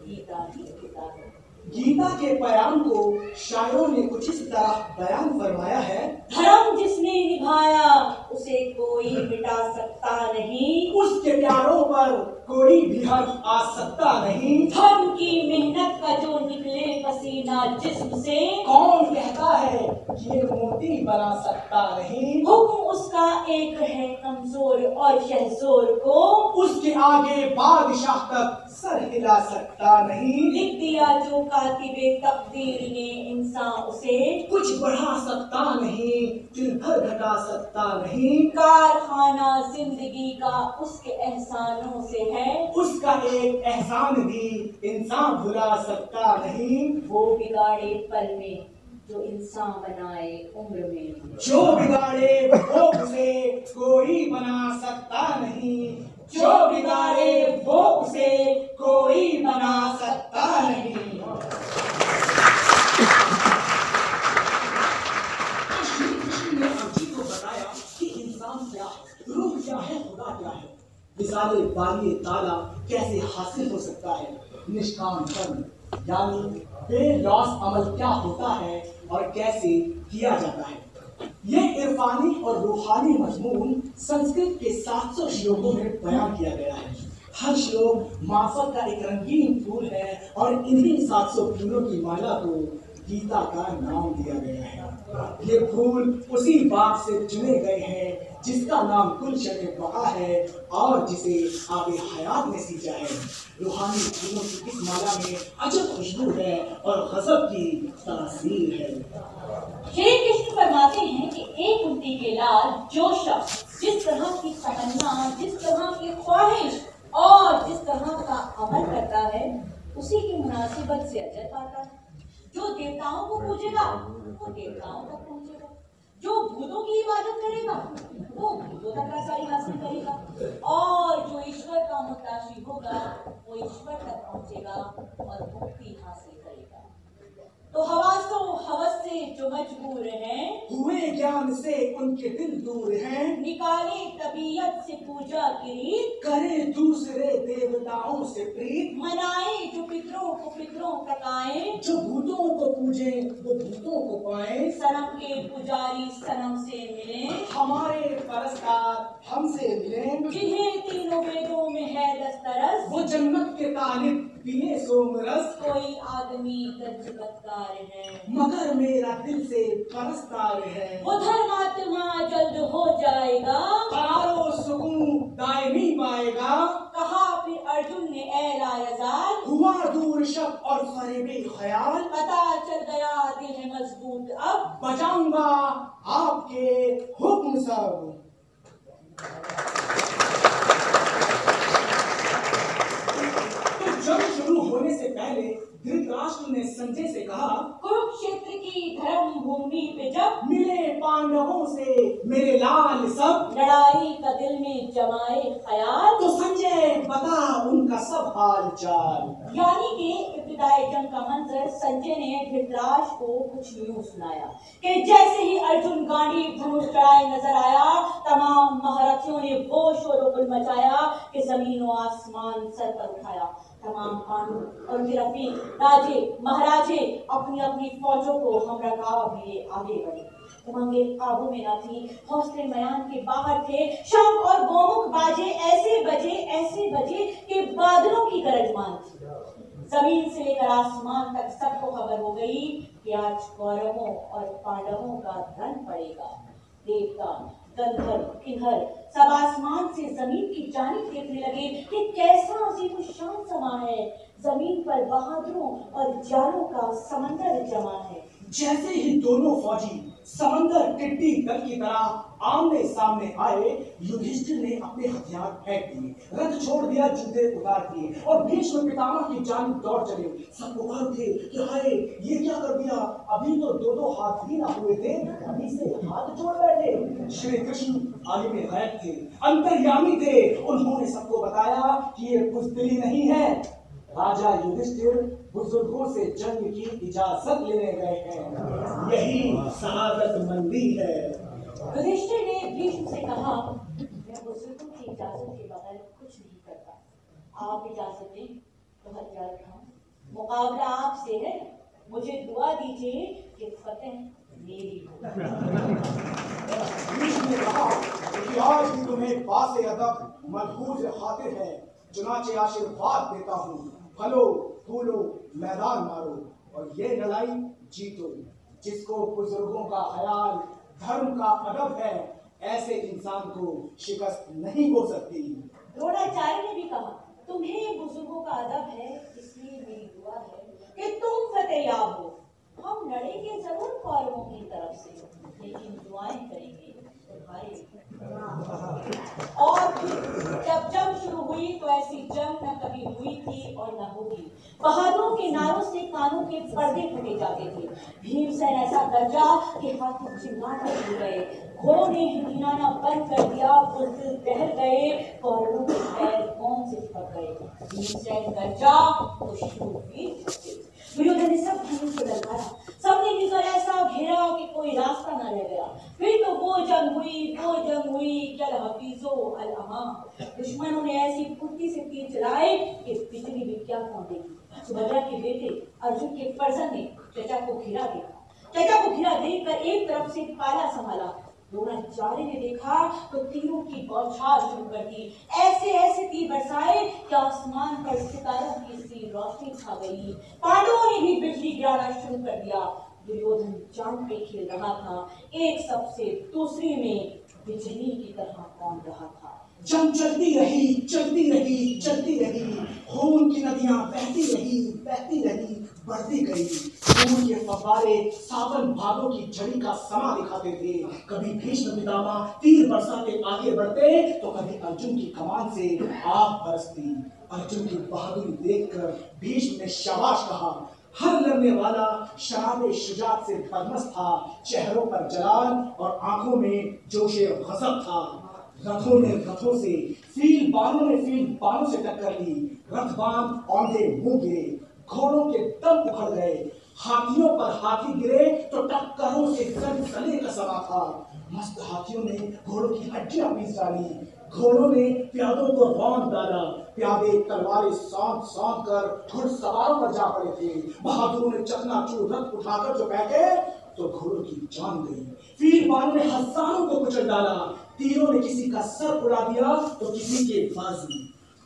گیتا ہی گیتا ہے۔ گیتا کے پیام کو شاعروں نے کچھ اس طرح بیان فرمایا ہے۔ دھرم جس نے نبھایا اسے کوئی مٹا سکتا نہیں۔ اس کے پیاروں پر کوئی بھی حق آ سکتا نہیں۔ دھرم کی محنت کا جو نکلے پسینہ جسم سے کون کہتا ہے کہ یہ موتی بنا سکتا نہیں؟ حکم اس کا ایک ہے کمزور اور شہزور کو۔ اس کے آگے بادشاہ تک سر ہلا سکتا نہیں۔ لکھ دیا جو کاتب تقدیر نے انسان اسے کچھ بڑھا سکتا نہیں دل بھر گھٹا سکتا نہیں۔ کارخانہ زندگی کا اس کے احسانوں سے ہے۔ اس کا ایک احسان بھی انسان بھلا سکتا نہیں۔ وہ بگاڑے پل میں جو انسان بنائے عمر میں۔ جو بگاڑے وہ اسے کوئی بنا سکتا نہیں۔ جو بگاڑے وہ اسے کوئی بنا سکتا مثال باری تعالیٰ کیسے حاصل ہو سکتا ہے؟ نشکام کرم یعنی بے لاس عمل کیا ہوتا ہے اور کیسے کیا جاتا ہے؟ یہ عرفانی اور روحانی مضمون سنسکرت کے سات سو شلوکوں میں بیان کیا گیا ہے۔ ہر شلوک معافت کا ایک رنگین پھول ہے اور انہیں سات سو پھولوں کی مالا کو گیتا کا نام دیا گیا ہے۔ یہ پھول اسی باغ سے چنے گئے ہیں، جس کا نام گلشن بقا ہے، اور جسے آب حیات میں سیجا ہے۔ روحانی پھولوں کی اس مالا میں عجب خوشبو ہے اور غزب کی تاثیر ہے۔ شری کرشن فرماتے ہیں کہ ایک اٹھی کے لال جو شخص جس طرح کی تمنا، جس طرح کی خواہش، اور جس طرح کا عمل کرتا ہے، اسی کی مناسبت سے اجر پاتا ہے۔ جو دیوتاؤں کو پوجے گا وہ دیوتاؤں تک پہنچے گا۔ جو بھوتوں کی عبادت کرے گا وہ بھوتوں تک رسائی حاصل کرے گا۔ اور جو ایشور کا متاشی ہوگا وہ ایشور تک پہنچے گا اور مکتی حاصل کرے گا۔ تو حواس و حوث سے جو مجبور ہیں ہوئے جان سے ان کے دل دور ہیں۔ نکالے طبیعت سے پوجا کی کرے دوسرے دیوتاؤں سے پریت۔ منائے پتھروں کو پتھروں تکائیں جو بھوتوں کو پوجیں وہ بھوتوں کو پائیں۔ سنم کے پجاری سنم سے ملیں۔ ہمارے پرستار ہم سے ملیں۔ جنہیں تینوں بیدوں میں ہے دسترس۔ وہ جنت کے طالب پیے سومرس کوئی آدمی گنجبتکار ہے۔ مگر میرا دل سے پرستار ہے۔ وہ دھرماتما جلد ہو جائے گا۔ قرار و سکون دائمی پائے گا۔ کہا پھر ارجن نے اے لا یزال ہوا دور شب اور فریبی خیال۔ پتا چل گیا دل ہے مضبوط اب۔ بچاؤں گا آپ کے حکم سب۔ جنگ شروع ہونے سے پہلے دھرتراشٹر نے سنجے سے کہا کروکشیتر کی دھرم بھومی پہ جب ملے پانڈووں سے میرے لال سب لڑائی کا دل میں جمائے خیال تو سنجے بتا ان کا سب حال چال یعنی کہ ابتدائے جنگ کا منظر سنجے نے دھرتراش کو کچھ یوں سنایا کہ جیسے ہی ارجن گانڈی دھنوش چڑھائے نظر آیا تمام مہارتھیوں نے وہ شور و گل مچایا کہ زمین و آسمان سر پر اٹھایا تمام قانون اور گرفی راجے مہراجے اپنی اپنی فوجوں کو ہم رکاو بھی آگے بڑھے۔ امنگیں قابو میں نہ تھی حوصلے میان کے باہر تھے۔ شب اور گومک باجے ایسے بجے ایسے بجے کہ بادلوں کی گرجمان تھی۔ زمین سے لے کر آسمان تک سب کو خبر ہو گئی کہ آج کورموں اور پانڈووں کا دھن پڑے گا۔ دیوتا گل گھر کنہر۔ سب آسمان سے زمین کی جانب دیکھنے لگے کہ کیسا عظیم شان سما ہے۔ زمین پر بہادروں اور جالوں کا سمندر جمع ہے۔ جیسے ہی دونوں فوجی سمندر ٹڈی دل کی طرح آمنے سامنے آئے یدھشٹر نے اپنے ہتھیار پھینک دیے رتھ چھوڑ دیا، جوتے اتار دیے اور بیچ میں پتاما کی جانب دوڑ چلے۔ سب پکار اٹھے کہ ہائے، یہ کیا کر دیا؟ ابھی تو دو دو ہاتھ ہی نہ ہوئے تھے، ابھی سے ہاتھ چھوڑ بیٹھے شری کرشن عالم غیب تھے، انتریامی تھے۔ انہوں نے سب کو بتایا کہ یہ بزدلی نہیں ہے۔ راجا یدھشٹر بزرگوں سے جنگ کی اجازت لینے گئے ہیں۔ یہی سعادت مندی ہے۔ یدھشٹر نے بھیشم سے کہا میں بزرگوں کی اجازت کے بغیر کچھ نہیں کرتا۔ آپ اجازت دیں تو ہتھیار اٹھاؤں مقابلہ آپ سے ہے۔ مجھے دعا دیجیے کہ فتح میری ہو۔ بھیشم نے کہا کہ آج بھی تمہیں باس ادب ملحوظ خاطر ہے چنانچہ آشیرواد دیتا ہوں۔ پھلو، پھولو، میدان مارو اور یہ لڑائی جیتو۔ جس کو بزرگوں کا خیال، دھرم کا ادب ہے، ایسے انسان کو شکست نہیں ہو سکتی۔ دروڑاچاریہ نے بھی کہا، تمہیں بزرگوں کا ادب ہے، اس لیے میری دعا ہے کہ تم فتح یاب ہو۔ ہم لڑیں گے ضرور قورموں کی طرف سے، لیکن دعائیں کریں گے۔ اور جب جنگ شروع ہوئی تو ایسی جنگ نہ کبھی ہوئی تھی اور نہ ہوگی۔ بہادروں کے نعروں سے کانوں کے پردے پھٹے جاتے تھے۔ بھیم سین ایسا گرجا کہ ہاتھوں چنگانے ہو گئے گھوڑوں نے ہنانا بند کر دیا بزدل ٹہل گئے کوروں کے پیر کون سے پھٹ گئے۔ بھیم سین گرجا تو شروع بھی دریودھن نے سب بھائیوں کو للکارا سب نے مل کر ایسا گھیرا کہ کوئی راستہ نہ رہ گیا پھر تو وہ جنگ ہوئی وہ جنگ ہوئی کل حفیظو الاما دشمنوں نے ایسی پھرتی سے تیر چلائے کہ بجلی بھی کیا پہنچے گی سبھدرا کے بیٹے ارجن کے فرزند نے چچا کو گھیرا دیکھا چچا کو گھیرا دیکھ کر ایک طرف سے پالا سنبھالا دوناچارے نے دیکھا تو تیروں کی بوچھار شروع کر دی۔ ایسے ایسے تیر برسائے کہ آسمان پر ستاروں کی سی روشنی چھا گئی۔ پانڈووں نے بھی بجلی گرانا شروع کر دیا۔ دریودھن چاند پہ کھیل رہا تھا۔ ایک سب سے دوسرے میں بجلی کی طرح کون رہا تھا؟ جنگ چلتی رہی چلتی رہی چلتی رہی۔ خون کی ندیاں بہتی رہی بہتی رہی، بڑھتی گئی۔ خون کے فوارے ساون بھادوں کی جڑی کا سما دکھاتے تھے۔ کبھی بھیشم پتاما تیر برساتے آگے بڑھتے، تو کبھی ارجن کی کمان سے آگ برستی۔ ارجن کی بہادری دیکھ کر بھیشم نے شاباش کہا، ہر لڑنے والا شراب شجاعت سے بدمست تھا۔ چہروں پر جلال اور آنکھوں میں جوش غضب تھا۔ رتھوں نے رتھوں سے فیل بانوں نے فیل بانوں سے ٹکر لی رتھ بان اوندے منہ گرے۔ گھوڑوں کے دم اکھڑ گئے۔ ہاتھیوں پر ہاتھی گرے تو ٹکروں سے زلزلے کا سما تھا۔ مست ہاتھیوں نے گھوڑوں کی ہڈیاں پیس ڈالی۔ گھوڑوں نے پیادوں کو رون ڈالا۔ پیادے تلواریں سونت سونت کر گھڑ سواروں پر جا پڑے تھے۔ بہادروں نے چکنا چور رتھ اٹھا کر جو پھینکے تو گھوڑوں کی جان گئی۔ پھر بانوں نے ہزاروں کو کچل ڈالا۔ تیروں نے کسی کا سر اڑا دیا تو کسی کے بازو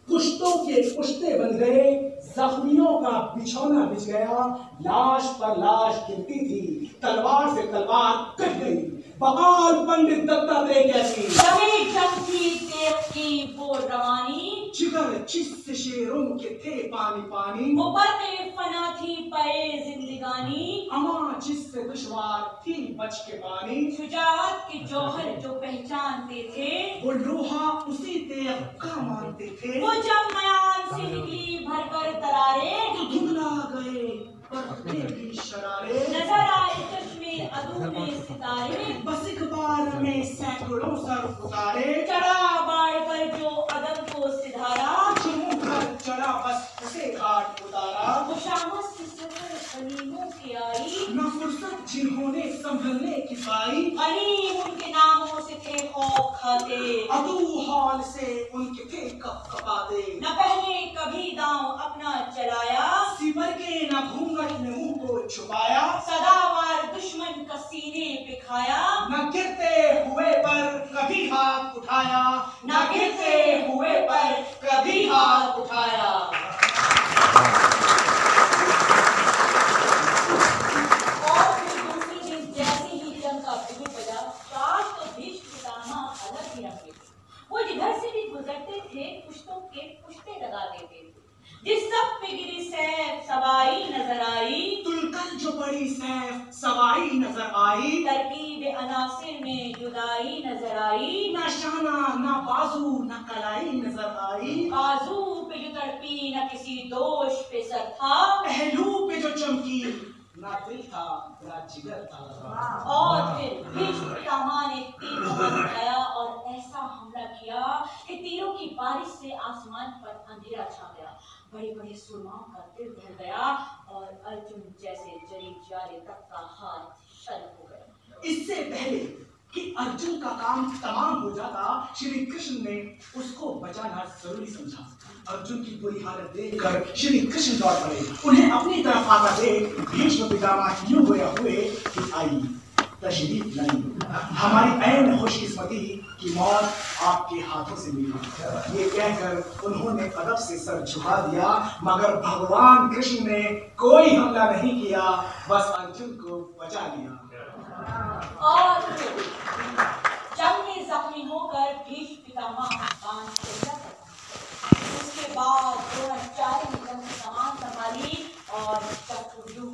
پشتوں کے پشتے بن گئے، زخمیوں کا بچھونا بچ گیا۔ لاش پر لاش گرتی تھی، تلوار سے تلوار کٹ گئی۔ بغال پنڈت دتا دے کیسی رہے جنگ کی وہ روانی جگر جس سے شیروں کے تھے پانی پانی۔ وہ برق فنا تھی پے زندگانی۔ اما جس سے دشوار تھی بچ کے پانی شجاعت کے جوہر جو پہچانتے تھے۔ وہ لوہا اسی تیغ کا مانتے تھے۔ وہ جب میان سے نکلی بھر کر ترارے۔ تو دھندلا گئے۔ نظر آئے چشمے ادو میں ستارے۔ بس ایک بار میں سینکڑوں سر اتارے چڑھا باڑ پر جو عدم کو سدھارا۔ چمو کر چڑھا بس اسے کاٹ اتارا۔ سفر غنیموں کے آئی نہ فرصت جنہوں نے سنبھلنے کی پائی غنیم ان کے ناموں سے تھے خوف کھاتے ادو حال سے ان کے تھے کپ کپاتے نہ پہلے کبھی داؤں اپنا چلایا۔ سمر کے نہ گھونگٹ نے منہ کو چھپایا۔ سداوار دشمن کا سینے پہ کھایا۔ نہ گرتے ہوئے پر کبھی ہاتھ اٹھایا۔ نہ گرتے ہوئے پر کبھی ہاتھ اٹھایا۔ سیف سوائی نظر آئی۔ تلکل جو بڑی سیف سوائی نظر آئی۔ ترکیب عناصر میں جدائی نظر آئی۔ نہ شانہ نہ بازو نہ کلائی نظر آئی۔ آزو پہ جو تڑپی نہ کسی دوش پہ سر تھا۔ پہلو پہ جو چمکی نہ دل تھا نہ جگر تھا۔ اور پھر عشق تامان ایک تیر اٹھایا اور ایسا حملہ کیا کہ تیروں کی بارش سے آسمان پر اندھیرا چھا گیا۔ بڑے بڑے سرماؤں کا دل دھر گیا اور ارجن جیسے جری جارے تک کا ہاتھ شل ہو گیا اس سے پہلے کہ ارجن کا کام تمام ہو جاتا، شری کرشن نے اس کو بچانا ضروری سمجھا۔ ارجن کی بری حالت دیکھ کر شری کرشن دوڑ پڑے۔ انہیں اپنی طرف آتا دیکھ، بھیشم پجامہ یوں گویا ہوئے کہ آئی۔ تشدید نہیں ہماری عین خوش قسمتی کی موت آپ کے ہاتھوں سے ملی۔ یہ کہہ کر انہوں نے ادب سے سر جھکا دیا، مگر بھگوان کرشن نے کوئی حملہ نہیں کیا، بس ارجن کو بچا لیا۔ اور جنگ میں زخمی ہو کر بھیش پتامہ افغان سے اس کے بعد دو ہزار چار میں سامان سنبھالی اور چکریوں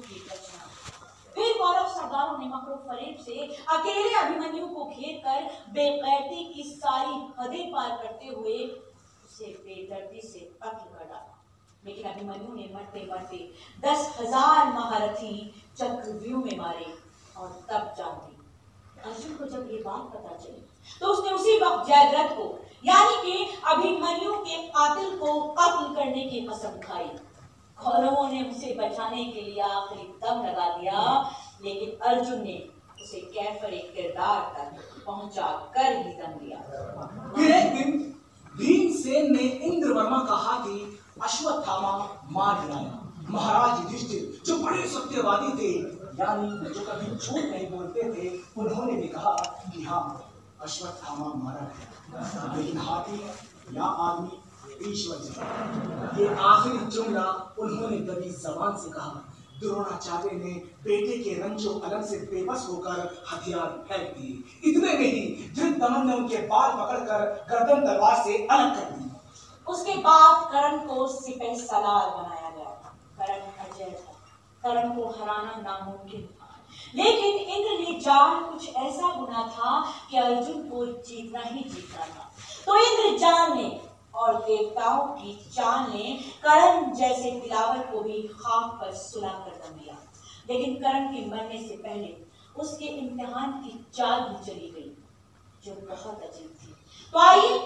اللہ نے مکر فریب سے اکیلے ابھیمنیو کو گھیر کر بے قیدی کی ساری حدیں پار کرتے ہوئے اسے بے دردی سے قتل کر ڈالا۔ لیکن ابھیمنیو نے مرتے مرتے دس ہزار مہارتھی چکرویو میں مارے اور تب جان دی۔ ارجن کو جب یہ بات پتا چلی تو اس نے اسی وقت جیدرت کو یعنی کہ ابھیمنیو کے قاتل کو قتل کرنے کی قسم کھائی۔ کھولوں نے اسے بچانے کے لیے آخری دم لگا دیا۔ لیکن ارجن نے اسے کیفر ایک کردار تک پہنچا کر ہی دم لیا۔ پھر ایک دن بھیم سین نے اندر ورما کا ہاتھی اشوتھاما مار گرایا مہاراج دشتر جو بڑے ستیہوادی تھے یعنی جو کبھی جھوٹ نہیں بولتے تھے، انہوں نے بھی کہا کہ ہاں اشوتھاما مارا ہے لیکن ہاتھی یا آدمی ایشور جی۔ یہ آخری جملہ انہوں نے کبھی زبان سے کہا۔ دروناچاریہ نے بیٹے کے رنج و علم سے بے بس ہو کر ہتھیار پھینک دی اتنے میں ہی جلد دمن نے ان کے بال پکڑ کر گردن تلوار سے الگ کر دی۔ اس کے بعد کرن کو سپہ سلار بنایا گیا تھا۔ کرن اجے تھا۔ کرن کو ہرانا ناممکن تھا۔ لیکن اندر نے جان کچھ ایسا گنا تھا کہ ارجن کو جیتنا ہی جیتنا تھا۔ تو اندر جان نے اور دیوتاؤں کی چاند نے کرن جیسے دلاور کو بھی خواب پر سلا کر دم ملا لیکن کرن کے مرنے سے پہلے اس کے امتحان کی چال بھی چلی گئی، جو بہت عجیب تھی۔ تو آئیے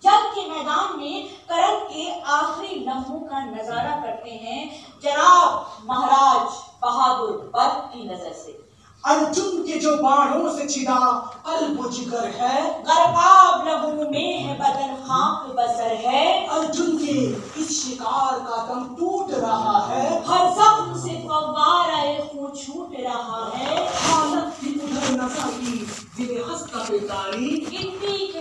جب کے میدان میں کرن کے آخری لمحوں کا نظارہ کرتے ہیں۔ جناب مہاراج بہادر بد کی نظر سے۔ ارجن کے جو باڑوں سے چھڑا قلب و جگر ہے۔ غرقاب لبوں میں ہے بدن خاک بسر ہے۔ ارجن کے اس شکار کا دم ٹوٹ رہا ہے۔ ہر زخم سے فوار آئے خون چھوٹ رہا ہے۔ حالت کی ادھر نہ کی دل ہستا بیداری اتنی کہ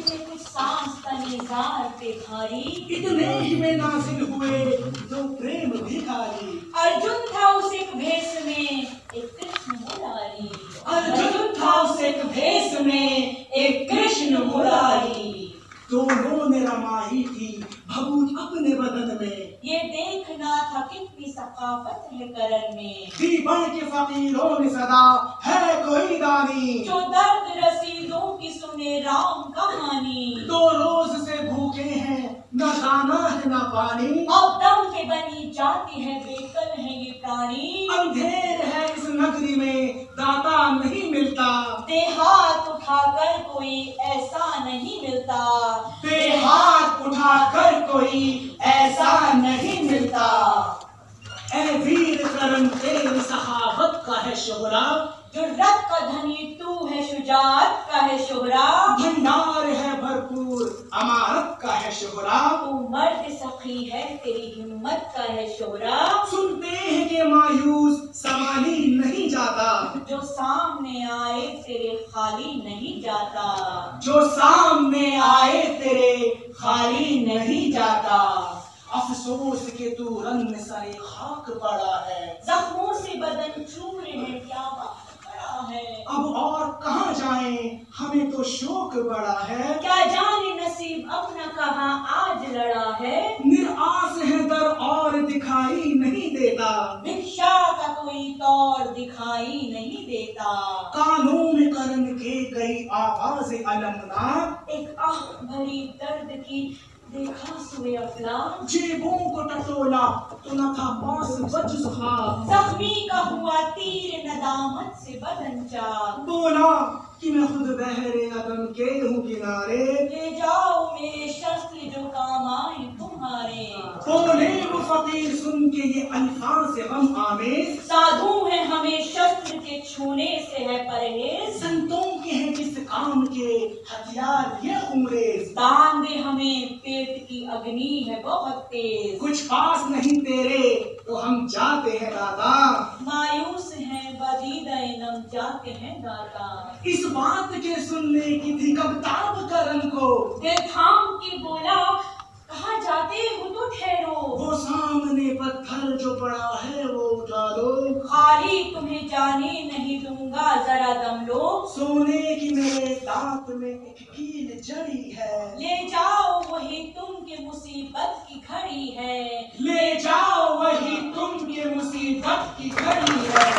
سانس تنے زار پہ بھاری اتنے میں نازل ہوئے نو پریم بھکاری ارجن تھا اس ایک بھیس میں ایک کرشن مراری ارجن تھا اس ایک بھیس میں ایک کرشن مراری تو وہ میرا ماہی تھی بھبون اپنے بدن میں۔ یہ دیکھنا تھا کتنی ثقافت ہے کرن میں۔ بھی بڑھ کے فقیروں نے صدا ہے کوئی دانی۔ جو درد رسیدوں کی سنے رام کہانی تو روز سے بھوکے ہیں نہ دانا ہے نہ پانی۔ اب دم کے بنی جاتی ہے بے کل ہے یہ پرانی۔ اندھیر ہے اس نگری میں داتا نہیں ملتا۔ دیہات اٹھا کر کوئی ایسا نہیں ملتا۔ کر کوئی ایسا نہیں ملتا۔ اے ویر کرم تیری صحافت کا ہے شہرا۔ جرت کا دھنی تو ہے شجاعت کا ہے شہرا۔ بھنڈار ہے بھرپور۔ امارت کا ہے شہرا تو مرد سخی ہے تیری ہمت کا ہے شہرا سنتے ہیں کہ مایوس سوالی نہیں جاتا۔ جو سامنے آئے تیرے خالی نہیں جاتا۔ جو سامنے آئے تیرے خالی نہیں جاتا۔ افسوس کے تو رنگ سارے خاک پڑا ہے۔ زخموں سے بدن چورے میں کیا بات ہے۔ اب اور کہاں جائیں؟ ہمیں تو شوق بڑا ہے۔ کیا جانے نصیب اپنا کہاں آج لڑا ہے؟ نرآس ہے در اور دکھائی نہیں دیتا۔ بکشا کا کوئی طور دکھائی نہیں دیتا۔ قانون کرن کے گئی آواز علمنا ایک آہ بھری درد کی دیکھا سوئے کو ٹٹولا تو نہ تھا پاس وجز خواب زخمی کا ہوا تیر ندامت سے بدن چاک۔ بولا کہ میں خود بہرے عدم کے ہوں کنارے۔ لے جاؤ میرے شخص جو کام آئے تمہارے۔ بولے وہ فقیر سن کے یہ الفاظ سے غم آمیز۔ سادھو ہیں ہمیں شخص کے چھونے سے ہے پرہیز۔ سنتوں کے ہیں کس کام کے ہتھیار یہ عمریز دار بدنی ہے بہت تیز۔ کچھ خاص نہیں تیرے تو ہم جاتے ہیں دادا مایوس ہیں بدیدین ہم جاتے ہیں دادا اس بات کے سننے کی تھی کب تاب کرن کو؟ دے تھام کی بولا کہاں جاتے ہو تو ٹھہرو؟ وہ سامنے پتھر جو پڑا ہے وہ اٹھا دو خالی تمہیں جانے نہیں دوں گا ذرا دم لو۔ سونے کی میرے دانت میں ایک کیل جڑی ہے۔ لے جاؤ وہی تم کے مصیبت کی گھڑی ہے۔ لے جاؤ وہی تم کے مصیبت کی گھڑی ہے۔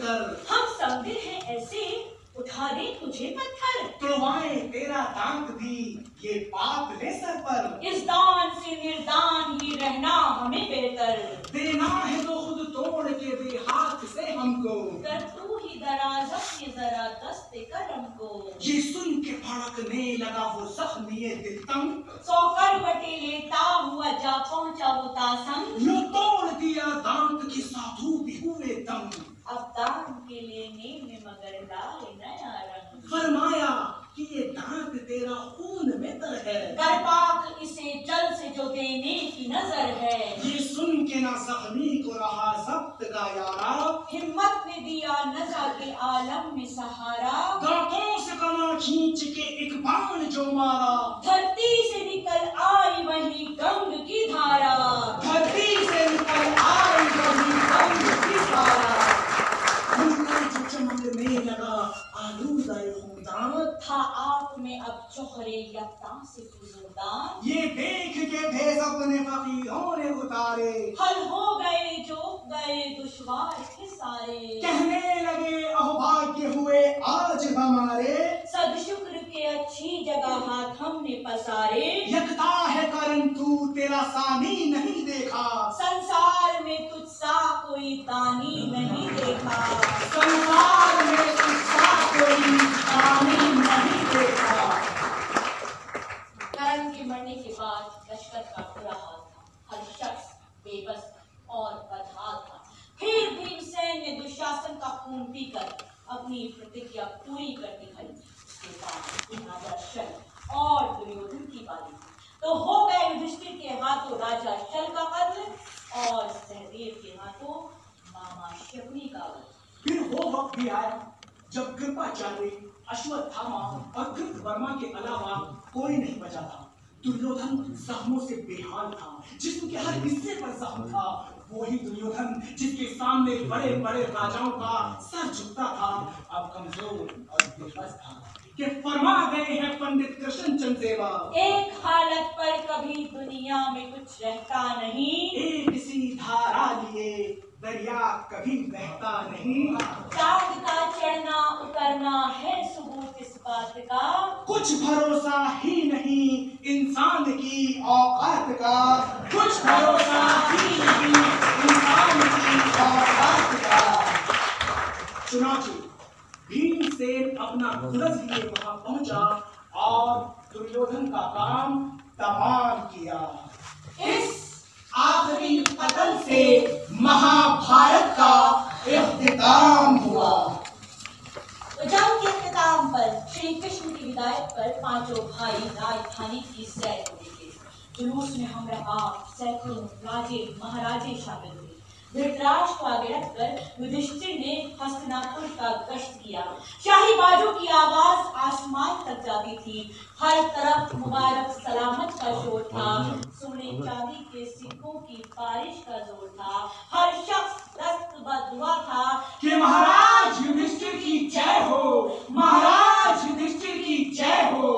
کر۔ ہم سمجھے ہیں ایسے۔ اٹھا دے تجھے پتھر۔ تروائے تیرا دانت بھی یہ پاپ لے سر پر۔ اس دان سے نردان ہی رہنا ہمیں بہتر۔ دینا ہے تو خود توڑ کے بھی ہاتھ سے ہم کو۔ کر تو کی درازت یہ ذرا دست کرم کو۔ یہ سن کے پھڑکنے لگا وہ زخمی دل تنگ۔ سو کر بٹے لیتا ہوا جا پہنچا وہ تاسنگ۔ یوں توڑ دیا دانت کی سادھو بھی ہوئے تنگ۔ اب دانت کے لینے میں مگر لائے نیا رنگ۔ فرمایا کہ یہ دانت تیرا خون میں تر ہے۔ کر پاک اسے جل سے جو دینے کی نظر ہے۔ یہ سن کے نہ زخمی کو رہا ضبط کا یارا۔ ہمت عالم میں سہارا۔ گاٹوں سے کما کھینچ کے ایک بان جو مارا۔ اپنی پرتیجا پوری کر دکھائی۔ اس کے بعد راجا شل اور دریودھن کی باری۔ تو ہو گئے یدھشٹھر کے ہاتھوں راجا شل کا قتل اور سہدیو کے ہاتھوں ماما شکنی کا قتل۔ پھر وہ وقت بھی آیا جب کرپا چاریہ اشوتھاما اور کرت ورما کے علاوہ کوئی نہیں بچا تھا۔ دریودھن زخموں سے بے حال تھا، جسم کے ہر حصے پر زخم تھا۔ وہی دنیودھن جس کے سامنے بڑے بڑے راجاؤں کا سر جھکتا تھا اب کمزور اور بس تھا۔ کہ فرما گئے ہیں پندت کرشن چندیوہ ایک حالت پر کبھی دنیا میں کچھ رہتا نہیں۔ ایک اسی دھارا لیے دریا کبھی بہتا نہیں۔ چاہتا چڑھنا اترنا ہے صبح۔ بات کا۔ کچھ بھروسہ ہی نہیں انسان کی اوقات کا۔ کچھ بھروسہ ہی نہیں انسان کی اوقات کا۔ چنانچہ بھیم سین اپنا خرص لیے وہاں پہنچا اور دریودھن کا کام تمام کیا۔ اس آخری قتل سے مہا بھارت کا اختتام ہوا۔ جنگ کے کام پر شری کرشن کی ہدایت پر پانچوں بھائی راجدھانی کی سیر ہوئی تھے جلوس میں ہمراہ سینکڑوں راجے، مہاراجے شامل ہوئے۔ دھرتراش کو آگے رکھ کر یدھشٹھر نے ہستناپور کا گشت کیا شاہی باجوں کی آواز آسمان تک جاتی تھی ہر طرف مبارک سلامت کا شور تھا سونے چاندی کے سکھوں کی بارش کا زور تھا ہر شخص دست بدعا تھا کہ مہاراج یدھشٹھر کی جے ہو مہاراج یدھشٹھر کی جے ہو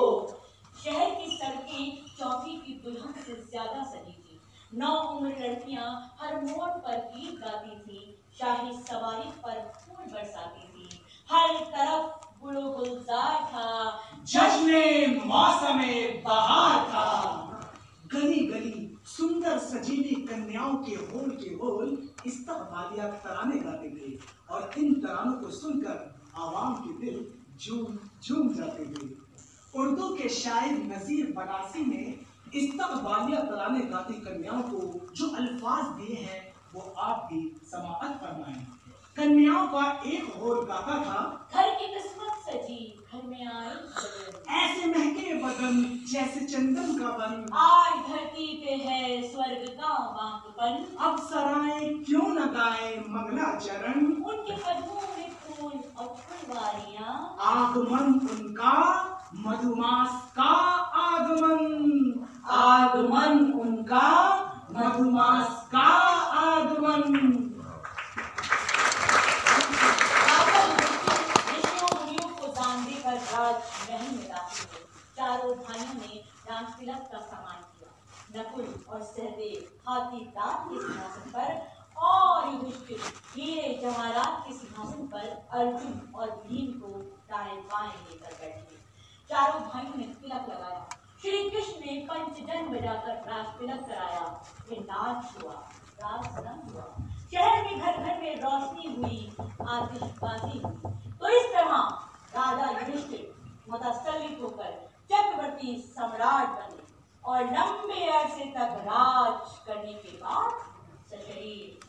شہر کی سڑکیں چوکی کی دلہن سے زیادہ سجی نو عمر لڑکیاں ہر موڑ پر گیت گاتی تھیں شاہی سواری پر پھول برساتی تھی۔ ہر طرف گل و گلزار تھا، جشن موسم بہار تھا۔ گلی گلی سندر سجیلی کنیاؤں کے ہول کے ہول استقبالیہ ترانے گاتے تھے اور ان ترانوں کو سن کر عوام کے دل جھوم جھوم جاتے تھے۔ اردو کے شاعر نذیر بناسی نے استقبالیہ ترانے ذاتی کنیاؤں کو جو الفاظ دیے ہیں وہ آپ کی سماعت فرمائیں۔ کنیاؤں کا ایک غور گاتا تھا۔ گھر کی قسمت سجی گھر میں آئی ایسے مہکے بدن جیسے چندن کا بن۔ آج دھرتی پہ ہے سورگ کا بانگ بن۔ اب سرائیں کیوں نہ گائے مگنا چرن۔ ان کے قدموں میں پھول اور پھلواریاں آگ من ان کا مدھوماس کا آگمن آگمن ان کا مدھوماس کا آگمن نہیں ملا چاروں بھائیوں نے رام تلک کا سامان کیا نکل اور سہدیو ہاتھی دان کے سنہاسن پر اور یدھشٹھر ہیرے جواہرات کے سنہاسن پر ارجن اور بھیم کو دائیں بائیں لے کر بیٹھے چاروں بھائیوں نے تلک لگایا شری کشن نے پنچ جن بجا کر راج تلک کرایا یہ ناچ ہوا راس رنگ ہوا شہر میں گھر گھر میں روشنی ہوئی آتش بازی ہوئی تو اس طرح راجا یوشٹ متسلک ہو کر چکرورتی سمراٹ بنے اور لمبے عرصے تک راج کرنے کے بعد سشریر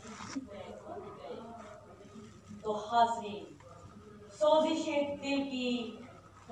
تو حاضری سوزش دل کی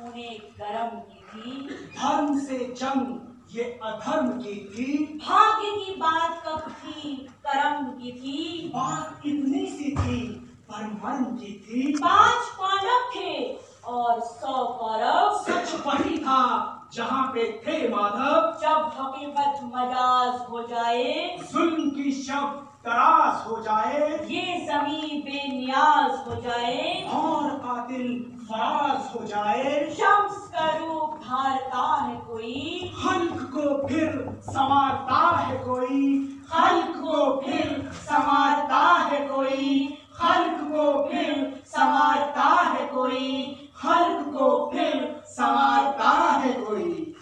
نے کرم کی تھی۔ دھرم سے جنگ یہ ادھرم کی تھی۔ بھاگے کی بات کب تھی؟ کرم کی تھی۔ بات اتنی سی تھی پرمن کی تھی۔ پانچ پانک تھے اور سو پرب سچ پہی تھا جہاں پہ تھے مادھو۔ جب حقیقت مجاز ہو جائے۔ ظلم کی شب تراس ہو جائے۔ یہ زمین بے نیاز ہو جائے۔ اور قاتل فراز ہو جائے۔ شمس کا روپ ڈھارتا ہے کوئی۔ خلق کو پھر سمارتا ہے کوئی۔ خلق کو پھر سمارتا ہے کوئی۔ خلق کو پھر سمارتا ہے کوئی۔ خلق کو پھر سمارتا ہے کوئی۔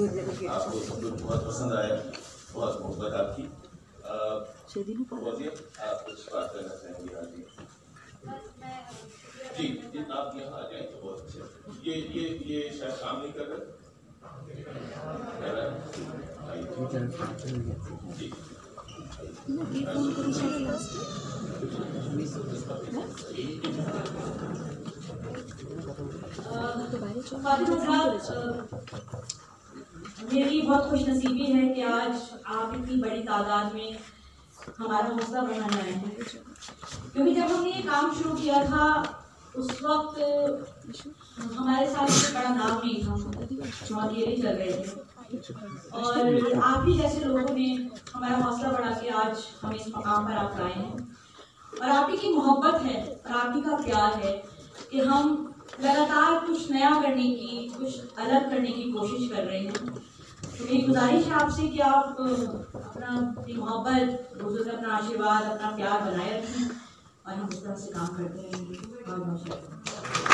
آپ کو سب لوگ بہت پسند آیا بہت محبت آپ کی۔ جی؟ جی، جی، آپ یہاں آ جائیں تو بہت اچھا یہ شاید کام نہیں کر رہے؟ میری بہت خوش نصیبی ہے کہ آج آپ اتنی بڑی تعداد میں ہمارا حوصلہ بڑھانے آئے ہیں۔ کیونکہ جب ہم نے یہ کام شروع کیا تھا، اس وقت ہمارے ساتھ بڑا نام نہیں تھا۔ اور یہ چل رہے تھے۔ اور آپ ہی جیسے لوگوں نے ہمارا حوصلہ بڑھا کے آج ہم اس مقام پر آپ لائے ہیں۔ اور آپ ہی کی محبت ہے اور آپ ہی کا پیار ہے کہ ہم لگاتار کچھ نیا کرنے کی، کچھ الگ کرنے کی کوشش کر رہے ہیں۔ میری گزارش ہے آپ سے کہ آپ اپنا محبت حضور اپنا آشیرواد اپنا پیار بنائے رکھیں اور ہم اس طرح سے کام کرتے رہیں گے۔ بہت بہت شکریہ۔